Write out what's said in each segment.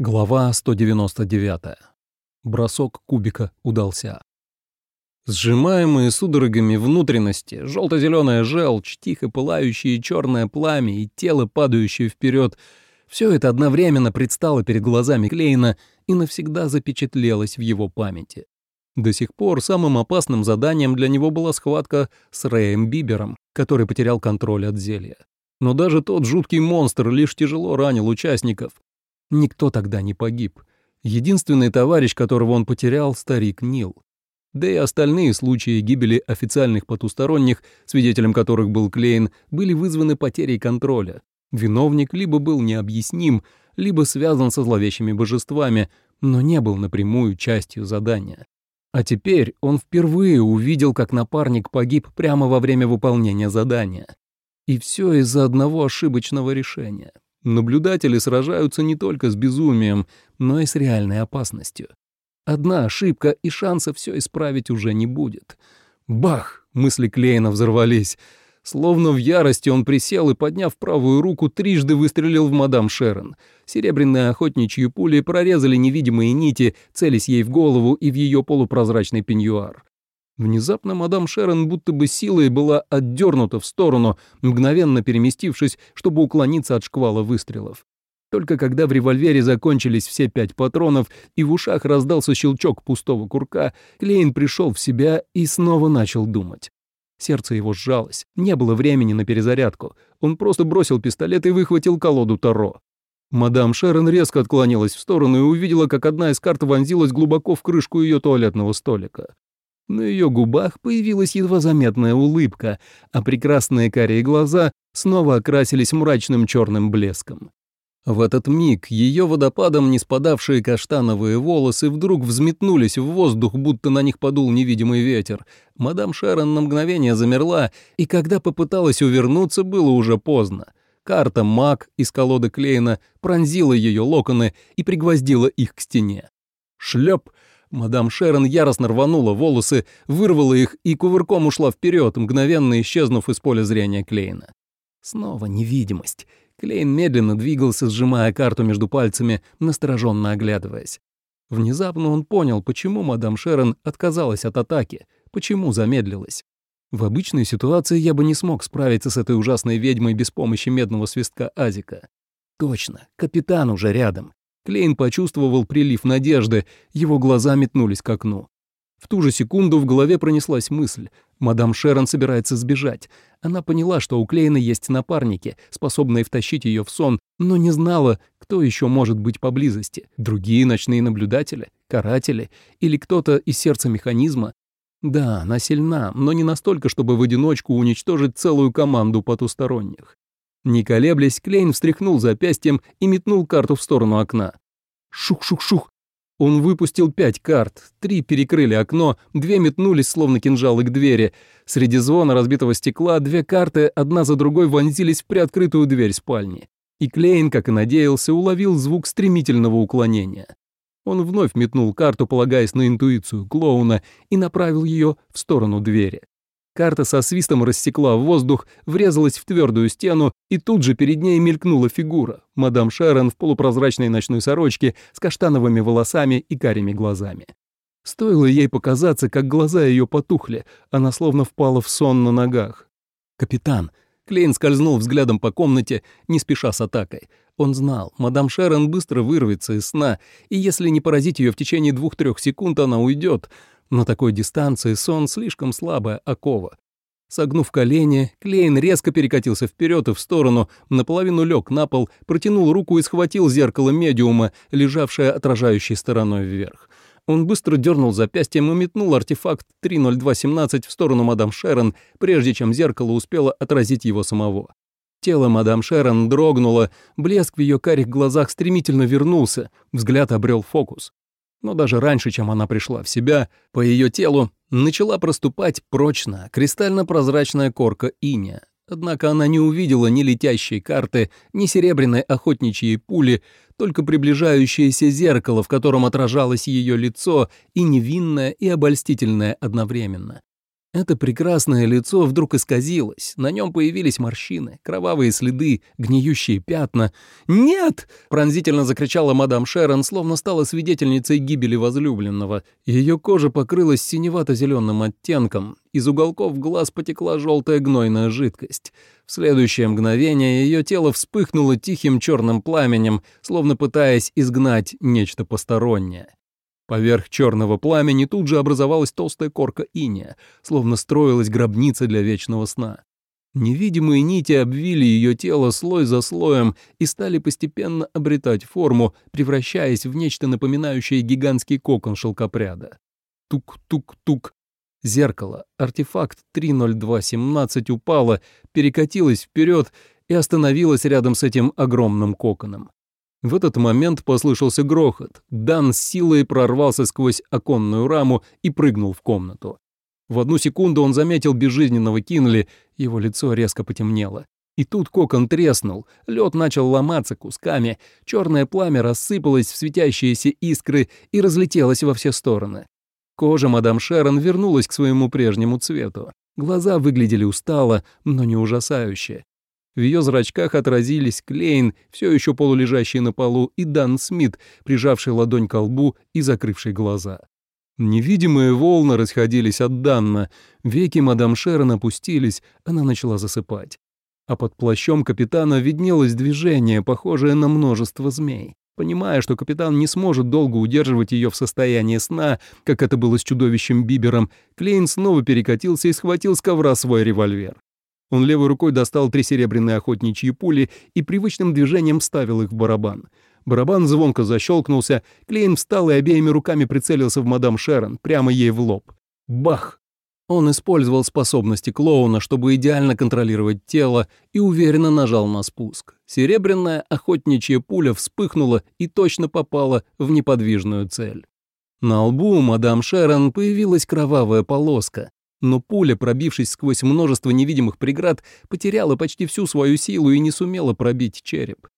Глава 199. Бросок кубика удался. Сжимаемые судорогами внутренности, желто-зеленая желчь, тихо пылающее черное пламя и тело, падающее вперед, все это одновременно предстало перед глазами Клейна и навсегда запечатлелось в его памяти. До сих пор самым опасным заданием для него была схватка с Рэем Бибером, который потерял контроль от зелья. Но даже тот жуткий монстр лишь тяжело ранил участников, Никто тогда не погиб. Единственный товарищ, которого он потерял, старик Нил. Да и остальные случаи гибели официальных потусторонних, свидетелем которых был Клейн, были вызваны потерей контроля. Виновник либо был необъясним, либо связан со зловещими божествами, но не был напрямую частью задания. А теперь он впервые увидел, как напарник погиб прямо во время выполнения задания. И все из-за одного ошибочного решения. Наблюдатели сражаются не только с безумием, но и с реальной опасностью. Одна ошибка, и шанса все исправить уже не будет. Бах! Мысли Клейна взорвались. Словно в ярости он присел и, подняв правую руку, трижды выстрелил в мадам Шерон. Серебряные охотничьи пули прорезали невидимые нити, целясь ей в голову и в ее полупрозрачный пеньюар. Внезапно мадам Шерон будто бы силой была отдернута в сторону, мгновенно переместившись, чтобы уклониться от шквала выстрелов. Только когда в револьвере закончились все пять патронов и в ушах раздался щелчок пустого курка, Клейн пришел в себя и снова начал думать. Сердце его сжалось, не было времени на перезарядку. Он просто бросил пистолет и выхватил колоду Таро. Мадам Шерон резко отклонилась в сторону и увидела, как одна из карт вонзилась глубоко в крышку ее туалетного столика. На ее губах появилась едва заметная улыбка, а прекрасные карие глаза снова окрасились мрачным черным блеском. В этот миг ее водопадом не спадавшие каштановые волосы вдруг взметнулись в воздух, будто на них подул невидимый ветер. Мадам Шарон на мгновение замерла, и когда попыталась увернуться, было уже поздно. Карта «Маг» из колоды Клейна пронзила ее локоны и пригвоздила их к стене. Шлеп! Мадам Шерон яростно рванула волосы, вырвала их и кувырком ушла вперед, мгновенно исчезнув из поля зрения Клейна. Снова невидимость. Клейн медленно двигался, сжимая карту между пальцами, настороженно оглядываясь. Внезапно он понял, почему мадам Шерон отказалась от атаки, почему замедлилась. В обычной ситуации я бы не смог справиться с этой ужасной ведьмой без помощи медного свистка Азика. Точно, капитан уже рядом. Клейн почувствовал прилив надежды, его глаза метнулись к окну. В ту же секунду в голове пронеслась мысль. Мадам Шерон собирается сбежать. Она поняла, что у Клейна есть напарники, способные втащить ее в сон, но не знала, кто еще может быть поблизости. Другие ночные наблюдатели, каратели или кто-то из сердца механизма. Да, она сильна, но не настолько, чтобы в одиночку уничтожить целую команду потусторонних. Не колеблясь, Клейн встряхнул запястьем и метнул карту в сторону окна. Шух-шух-шух. Он выпустил пять карт, три перекрыли окно, две метнулись, словно кинжалы к двери. Среди звона разбитого стекла две карты одна за другой вонзились в приоткрытую дверь спальни. И Клейн, как и надеялся, уловил звук стремительного уклонения. Он вновь метнул карту, полагаясь на интуицию клоуна, и направил ее в сторону двери. Карта со свистом рассекла воздух, врезалась в твердую стену, и тут же перед ней мелькнула фигура. Мадам Шерон в полупрозрачной ночной сорочке с каштановыми волосами и карими глазами. Стоило ей показаться, как глаза ее потухли, она словно впала в сон на ногах. «Капитан!» Клейн скользнул взглядом по комнате, не спеша с атакой. Он знал, мадам Шерон быстро вырвется из сна, и если не поразить ее в течение двух-трех секунд, она уйдет. На такой дистанции сон слишком слабая окова. Согнув колени, Клейн резко перекатился вперед и в сторону, наполовину лег на пол, протянул руку и схватил зеркало медиума, лежавшее отражающей стороной вверх. Он быстро дернул запястьем и метнул артефакт 30217 в сторону мадам Шерон, прежде чем зеркало успело отразить его самого. Тело мадам Шерон дрогнуло, блеск в ее карих глазах стремительно вернулся, взгляд обрел фокус. Но даже раньше, чем она пришла в себя, по ее телу начала проступать прочная, кристально-прозрачная корка иния. Однако она не увидела ни летящей карты, ни серебряной охотничьей пули, только приближающееся зеркало, в котором отражалось ее лицо, и невинное, и обольстительное одновременно. Это прекрасное лицо вдруг исказилось, на нем появились морщины, кровавые следы, гниющие пятна. «Нет!» — пронзительно закричала мадам Шерон, словно стала свидетельницей гибели возлюбленного. Ее кожа покрылась синевато-зеленым оттенком, из уголков глаз потекла желтая гнойная жидкость. В следующее мгновение ее тело вспыхнуло тихим черным пламенем, словно пытаясь изгнать нечто постороннее. Поверх черного пламени тут же образовалась толстая корка иния, словно строилась гробница для вечного сна. Невидимые нити обвили ее тело слой за слоем и стали постепенно обретать форму, превращаясь в нечто напоминающее гигантский кокон шелкопряда. Тук-тук-тук. Зеркало, артефакт 30217 упало, перекатилось вперед и остановилось рядом с этим огромным коконом. В этот момент послышался грохот. Дан с силой прорвался сквозь оконную раму и прыгнул в комнату. В одну секунду он заметил безжизненного Кинли, его лицо резко потемнело. И тут кокон треснул, лед начал ломаться кусками, черное пламя рассыпалось в светящиеся искры и разлетелось во все стороны. Кожа мадам Шерон вернулась к своему прежнему цвету. Глаза выглядели устало, но не ужасающе. В ее зрачках отразились Клейн, все еще полулежащий на полу, и Дан Смит, прижавший ладонь к лбу и закрывший глаза. Невидимые волны расходились от Данна, веки мадам Шерон опустились, она начала засыпать. А под плащом капитана виднелось движение, похожее на множество змей. Понимая, что капитан не сможет долго удерживать ее в состоянии сна, как это было с чудовищем Бибером, Клейн снова перекатился и схватил с ковра свой револьвер. Он левой рукой достал три серебряные охотничьи пули и привычным движением вставил их в барабан. Барабан звонко защелкнулся, Клейн встал и обеими руками прицелился в мадам Шерон, прямо ей в лоб. Бах! Он использовал способности клоуна, чтобы идеально контролировать тело, и уверенно нажал на спуск. Серебряная охотничья пуля вспыхнула и точно попала в неподвижную цель. На лбу мадам Шерон появилась кровавая полоска, но пуля, пробившись сквозь множество невидимых преград, потеряла почти всю свою силу и не сумела пробить череп.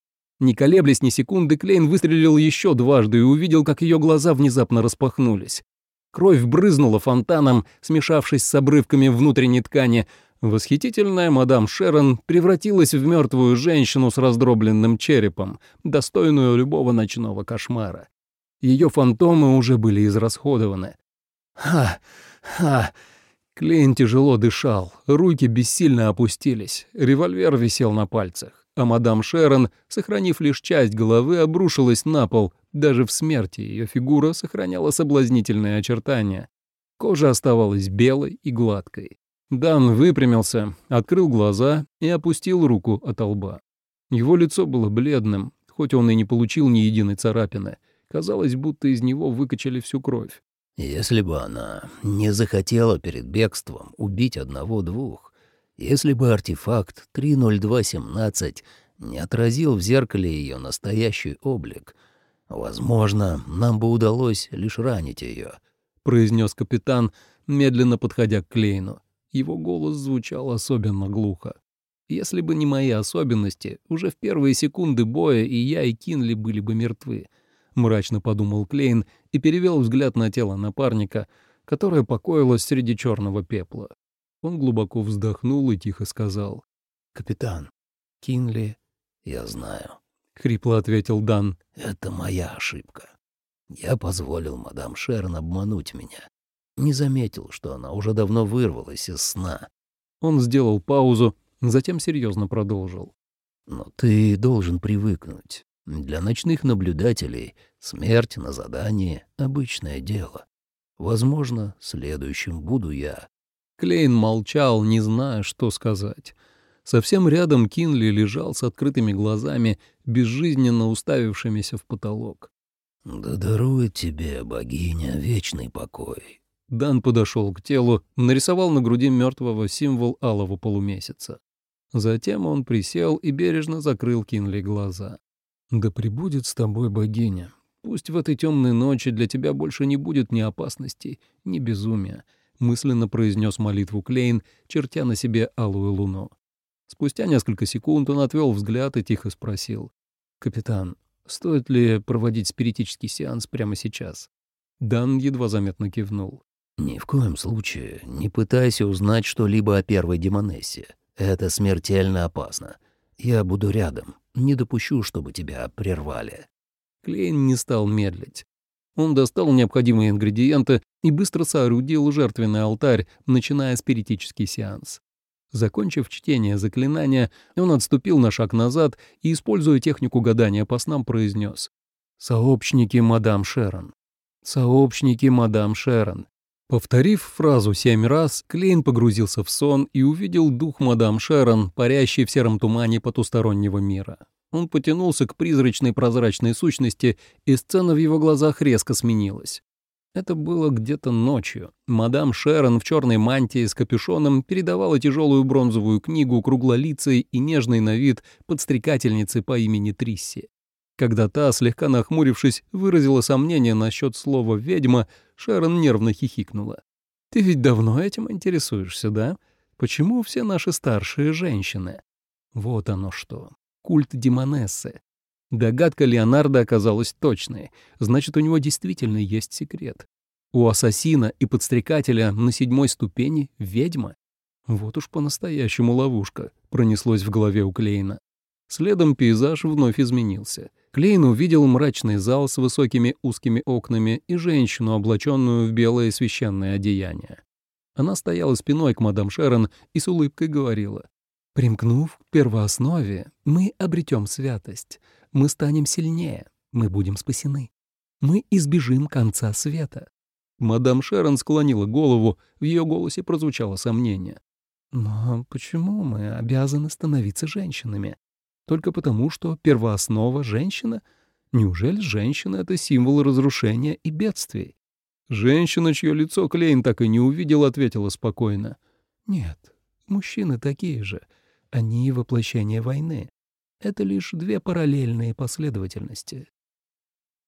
Не колеблясь ни секунды, Клейн выстрелил еще дважды и увидел, как ее глаза внезапно распахнулись. Кровь брызнула фонтаном, смешавшись с обрывками внутренней ткани. Восхитительная мадам Шерон превратилась в мертвую женщину с раздробленным черепом, достойную любого ночного кошмара. Ее фантомы уже были израсходованы. «Ха! Ха!» Клейн тяжело дышал, руки бессильно опустились, револьвер висел на пальцах, а мадам Шерон, сохранив лишь часть головы, обрушилась на пол. Даже в смерти ее фигура сохраняла соблазнительные очертания. Кожа оставалась белой и гладкой. Дан выпрямился, открыл глаза и опустил руку от лба. Его лицо было бледным, хоть он и не получил ни единой царапины. Казалось, будто из него выкачали всю кровь. Если бы она не захотела перед бегством убить одного-двух, если бы артефакт 30217 не отразил в зеркале ее настоящий облик, возможно, нам бы удалось лишь ранить ее, произнес капитан, медленно подходя к Клейну. Его голос звучал особенно глухо. Если бы не мои особенности, уже в первые секунды боя и я, и Кинли были бы мертвы. — мрачно подумал Клейн и перевел взгляд на тело напарника, которое покоилось среди черного пепла. Он глубоко вздохнул и тихо сказал. «Капитан, Кинли, я знаю», — хрипло ответил Дан. «Это моя ошибка. Я позволил мадам Шерн обмануть меня. Не заметил, что она уже давно вырвалась из сна». Он сделал паузу, затем серьезно продолжил. «Но ты должен привыкнуть. Для ночных наблюдателей смерть на задании — обычное дело. Возможно, следующим буду я. Клейн молчал, не зная, что сказать. Совсем рядом Кинли лежал с открытыми глазами, безжизненно уставившимися в потолок. «Да дарует тебе, богиня, вечный покой». Дан подошел к телу, нарисовал на груди мертвого символ алого полумесяца. Затем он присел и бережно закрыл Кинли глаза. «Да пребудет с тобой богиня. Пусть в этой темной ночи для тебя больше не будет ни опасностей, ни безумия», — мысленно произнес молитву Клейн, чертя на себе алую луну. Спустя несколько секунд он отвел взгляд и тихо спросил. «Капитан, стоит ли проводить спиритический сеанс прямо сейчас?» Дан едва заметно кивнул. Ни в коем случае не пытайся узнать что-либо о первой демонессе. Это смертельно опасно. Я буду рядом. Не допущу, чтобы тебя прервали». Клейн не стал медлить. Он достал необходимые ингредиенты и быстро соорудил жертвенный алтарь, начиная спиритический сеанс. Закончив чтение заклинания, он отступил на шаг назад и, используя технику гадания по снам, произнес «Сообщники мадам Шерон». «Сообщники мадам Шерон». Повторив фразу семь раз, Клейн погрузился в сон и увидел дух мадам Шерон, парящий в сером тумане потустороннего мира. Он потянулся к призрачной прозрачной сущности, и сцена в его глазах резко сменилась. Это было где-то ночью. Мадам Шерон в черной мантии с капюшоном передавала тяжелую бронзовую книгу круглолицей и нежной на вид подстрекательнице по имени Трисси. Когда та, слегка нахмурившись, выразила сомнение насчет слова «ведьма», Шерон нервно хихикнула. «Ты ведь давно этим интересуешься, да? Почему все наши старшие женщины?» Вот оно что. Культ демонессы. Догадка Леонардо оказалась точной, значит, у него действительно есть секрет. У ассасина и подстрекателя на седьмой ступени ведьма. Вот уж по-настоящему ловушка, пронеслось в голове у Клейна. Следом пейзаж вновь изменился. Клейн увидел мрачный зал с высокими узкими окнами и женщину, облаченную в белое священное одеяние. Она стояла спиной к мадам Шерон и с улыбкой говорила. «Примкнув к первооснове, мы обретем святость мы станем сильнее, мы будем спасены. Мы избежим конца света». Мадам Шерон склонила голову, в ее голосе прозвучало сомнение. «Но почему мы обязаны становиться женщинами? Только потому, что первооснова — женщина? Неужели женщина — это символ разрушения и бедствий?» Женщина, чье лицо Клейн так и не увидел, ответила спокойно. «Нет, мужчины такие же. Они — воплощение войны. Это лишь две параллельные последовательности.